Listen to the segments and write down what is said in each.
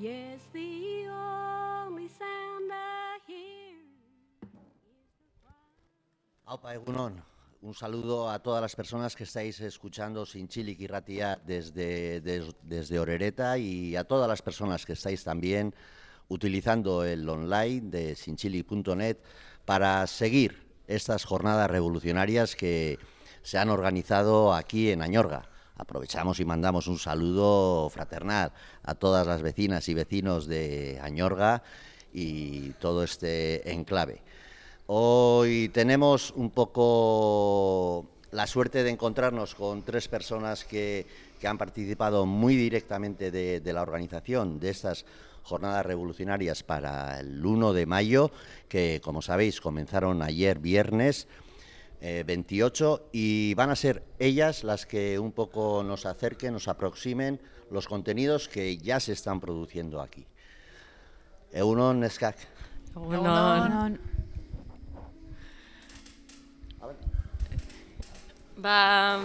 Yes, the only sound I hear Aupa Egunon, un saludo a todas las personas que estáis escuchando Sin Chili y Ratia desde, des- desde Orereta y a todas las personas que estáis también utilizando el online de sinchili.net para seguir estas jornadas revolucionarias que se han organizado aquí en Añorga. Aprovechamos y mandamos un saludo fraternal a todas las vecinas y vecinos de Añorga y todo este enclave. Hoy tenemos un poco la suerte de encontrarnos con tres personas que, que han participado muy directamente de, de la organización de estas jornadas revolucionarias para el 1 de mayo, que como sabéis comenzaron ayer viernes eh, 28 y van a ser ellas las que un poco nos acerquen, nos aproximen los contenidos que ya se están produciendo aquí. Eunon Eskak. Egunon. Ba,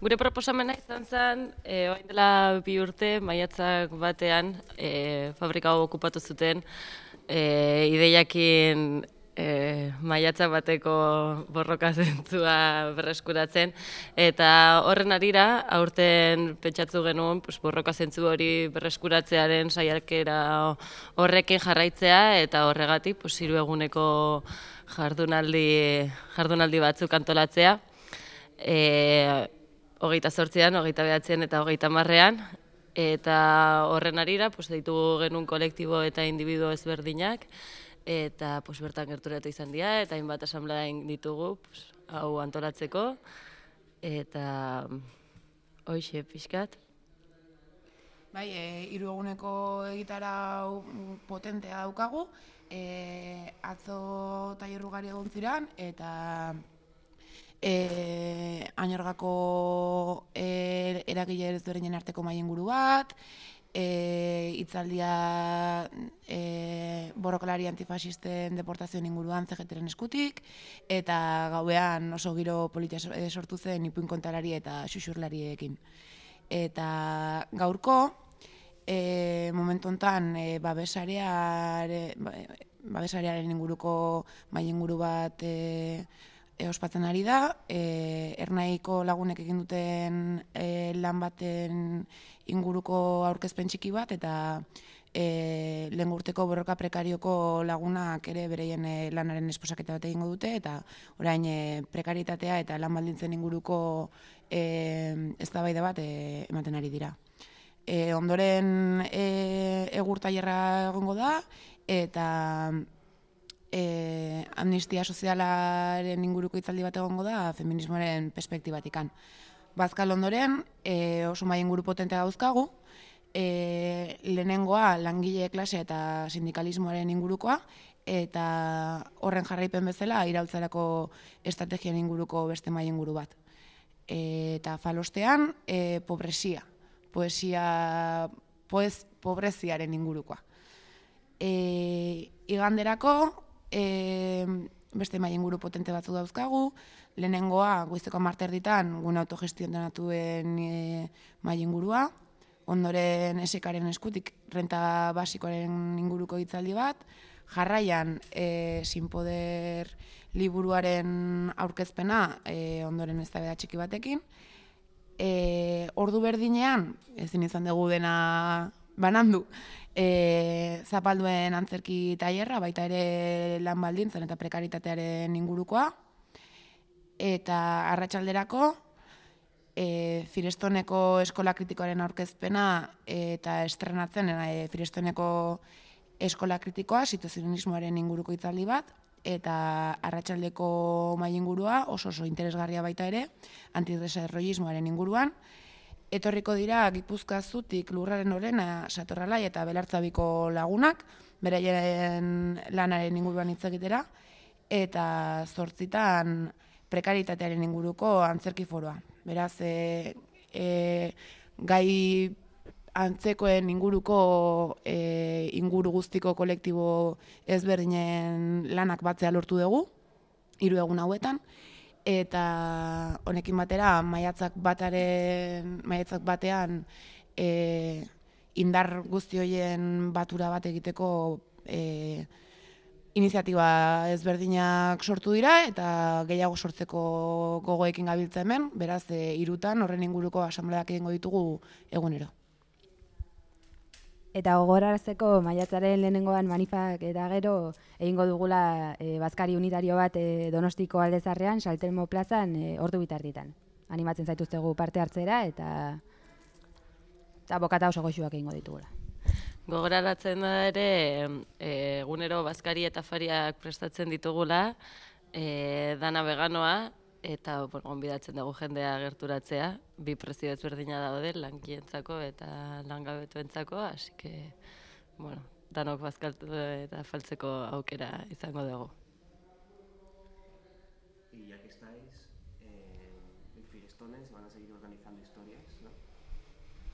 gure proposamena izan zen, e, orain dela bi urte, maiatzak batean, e, fabrika hau okupatu zuten, e, ideiakin e, maiatzak bateko borroka zentzua berreskuratzen, eta horren arira, aurten pentsatu genuen, pues, borroka zentzu hori berreskuratzearen saiakera horrekin jarraitzea, eta horregatik, pues, hiru eguneko jardunaldi, jardunaldi batzuk antolatzea. E, hogeita zortzean, hogeita behatzean eta hogeita marrean, eta horren arira, pues, ditugu genuen kolektibo eta individuo ezberdinak, eta pues, bertan gerturatu izan dira, eta hainbat asamblea egin ditugu pues, hau antolatzeko, eta hoxe pixkat. Bai, e, hiru eguneko egitara potentea daukagu, e, atzo tailer ugari egon ziren, eta e, añorgako e, eragile ezberdinen arteko mai inguru bat, e, itzaldia e, borrokalari antifasisten deportazioen inguruan CGTren eskutik, eta gauean oso giro politia e, sortu zen ipuin kontalari eta xuxurlariekin. Eta gaurko, e, momentu honetan e, babesareare, ba- babesarearen inguruko mai inguru bat e, e, ospatzen ari da, e, ernaiko lagunek egin duten e, lan baten inguruko aurkezpen txiki bat, eta e, lehen urteko borroka prekarioko lagunak ere bereien e, lanaren esposaketa bat egingo dute, eta orain e, prekaritatea eta lan baldintzen inguruko e, eztabaida bat e, ematen ari dira. E, ondoren e, egur egongo da, eta e, amnistia sozialaren inguruko hitzaldi bat egongo da feminismoaren perspektibatikan. Bazkal ondoren e, oso mai inguru potente dauzkagu, e, lehenengoa langile klase eta sindikalismoaren ingurukoa, eta horren jarraipen bezala iraultzarako estrategian inguruko beste mai inguru bat. E, eta falostean, e, pobresia, poesia, poez, pobreziaren ingurukoa. E, iganderako, e, beste mai inguru potente batzu dauzkagu, lehenengoa, goizeko marterditan, gune autogestionatuen e, mai ingurua, ondoren esekaren eskutik renta basikoaren inguruko hitzaldi bat, jarraian e, sin poder liburuaren aurkezpena e, ondoren eztabaida txiki batekin, e, ordu berdinean, ezin izan dugu dena banandu, e, zapalduen antzerki tailerra, baita ere lan baldintzen eta prekaritatearen ingurukoa, eta arratsalderako e, Firestoneko eskola kritikoaren aurkezpena eta estrenatzen e, Firestoneko eskola kritikoa, situazionismoaren inguruko hitzaldi bat, eta arratsaldeko mai ingurua oso oso interesgarria baita ere, antidesarrollismoaren inguruan, etorriko dira Gipuzkoazutik lurraren orena satorralai eta belartzabiko lagunak, beraien lanaren inguruan hitz egitera, eta zortzitan prekaritatearen inguruko antzerki foroa. Beraz, e, e, gai antzekoen inguruko e, inguru guztiko kolektibo ezberdinen lanak batzea lortu dugu, hiru egun hauetan, eta honekin batera maiatzak bataren maiatzak batean e, indar guzti hoien batura bat egiteko e, iniziatiba ezberdinak sortu dira eta gehiago sortzeko gogoekin gabiltza hemen, beraz e, irutan horren inguruko asambleak egingo ditugu egunero. Eta gogorarazteko maiatzaren lehenengoan manifak eta gero egingo dugula e, bazkari unitario bat e, Donostiko aldezarrean, Saltelmo plazan, e, ordu bitarditan. Animatzen zaituztegu parte hartzera eta eta bokata oso goxuak egingo ditugula. Gogoraratzen da ere, e, egunero bazkari eta fariak prestatzen ditugula, e, dana veganoa, eta bueno, onbidatzen dugu jendea gerturatzea, bi prezio ezberdina daude, lankientzako eta langabetuentzako, hasi que, bueno, danok bazkaltu eta faltzeko aukera izango dugu. Y ya que estáis eh, en Firestones, van a seguir organizando historias, ¿no?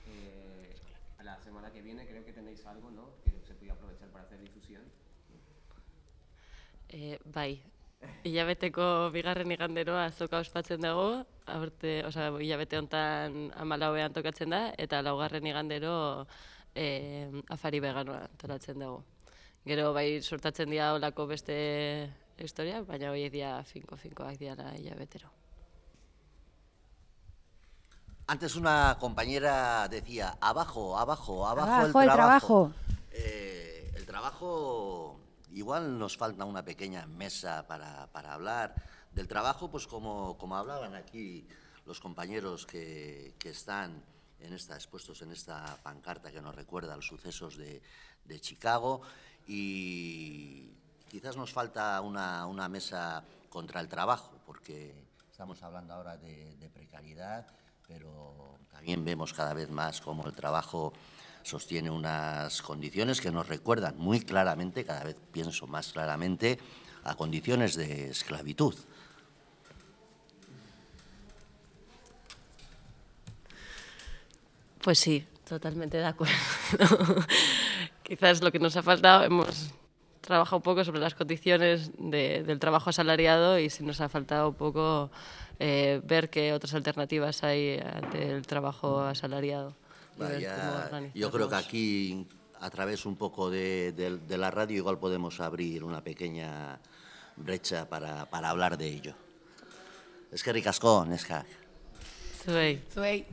Eh, la semana que viene creo que tenéis algo, ¿no? Que se puede aprovechar para hacer difusión. E, bai, hilabeteko bigarren iganderoa azoka ospatzen dago, aurte, osea, hilabete hontan amalauean tokatzen da, eta laugarren igandero e, afari veganoa antolatzen dago. Gero bai sortatzen dira olako beste historia, baina hoi dia finko-finkoak dira hilabetero. Antes una compañera decía, abajo, abajo, abajo, Abajo el el trabajo. trabajo. Eh, el trabajo, igual nos falta una pequeña mesa para, para hablar del trabajo, pues como, como hablaban aquí los compañeros que, que están en esta, expuestos en esta pancarta que nos recuerda los sucesos de, de Chicago. Y quizás nos falta una, una mesa contra el trabajo, porque estamos hablando ahora de, de precariedad, pero también vemos cada vez más cómo el trabajo sostiene unas condiciones que nos recuerdan muy claramente, cada vez pienso más claramente, a condiciones de esclavitud. Pues sí, totalmente de acuerdo. Quizás lo que nos ha faltado, hemos trabajado un poco sobre las condiciones de- del trabajo asalariado y sí nos ha faltado un poco eh, ver qué otras alternativas hay ante el trabajo asalariado. Vaya, yo creo que aquí, a través un poco de, de- de la radio, igual podemos abrir una pequeña brecha para, para hablar de ello. Es que ricascón, es que... Zuei. Zuei.